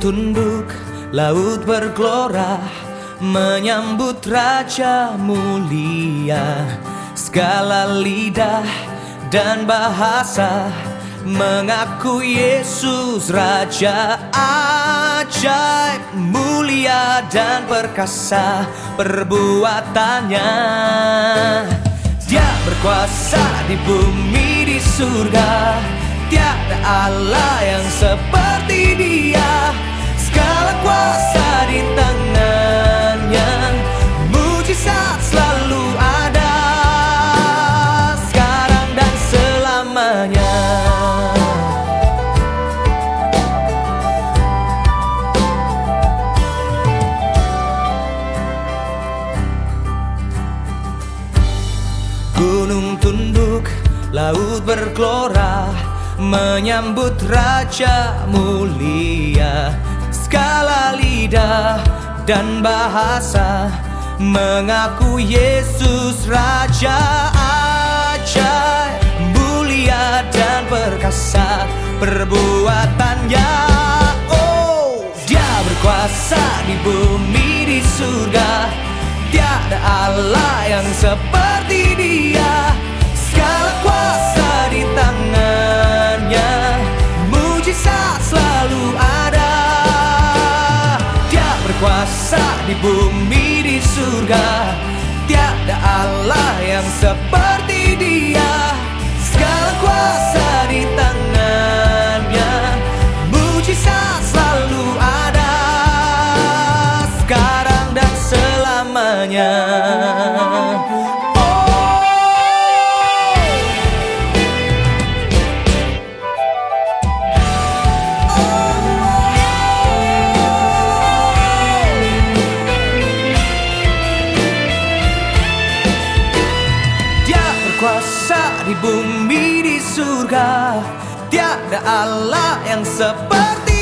tunduk, laut bergelora Menyambut Raja mulia. Segala lidah dan bahasa Mengaku Yesus Raja ajaib Mulia dan perkasa perbuatannya. Dia berkuasa di bumi di surga Tiada Allah yang seperti dia. Segala kuasa di tangannya. Mujizat selalu ada. Sekarang dan selamanya. Gunung tunduk, laut bergelora Menyambut Raja mulia. Segala lidah dan bahasa Mengaku Yesus Raja ajaib. Mulia dan perkasa perbuatannya Oh, dia berkuasa di bumi di surga. Tiada Allah yang seperti dia di bumi di surga. Tiada Allah yang seperti berkuasa di bumi di surga. Tiada Allah yang seperti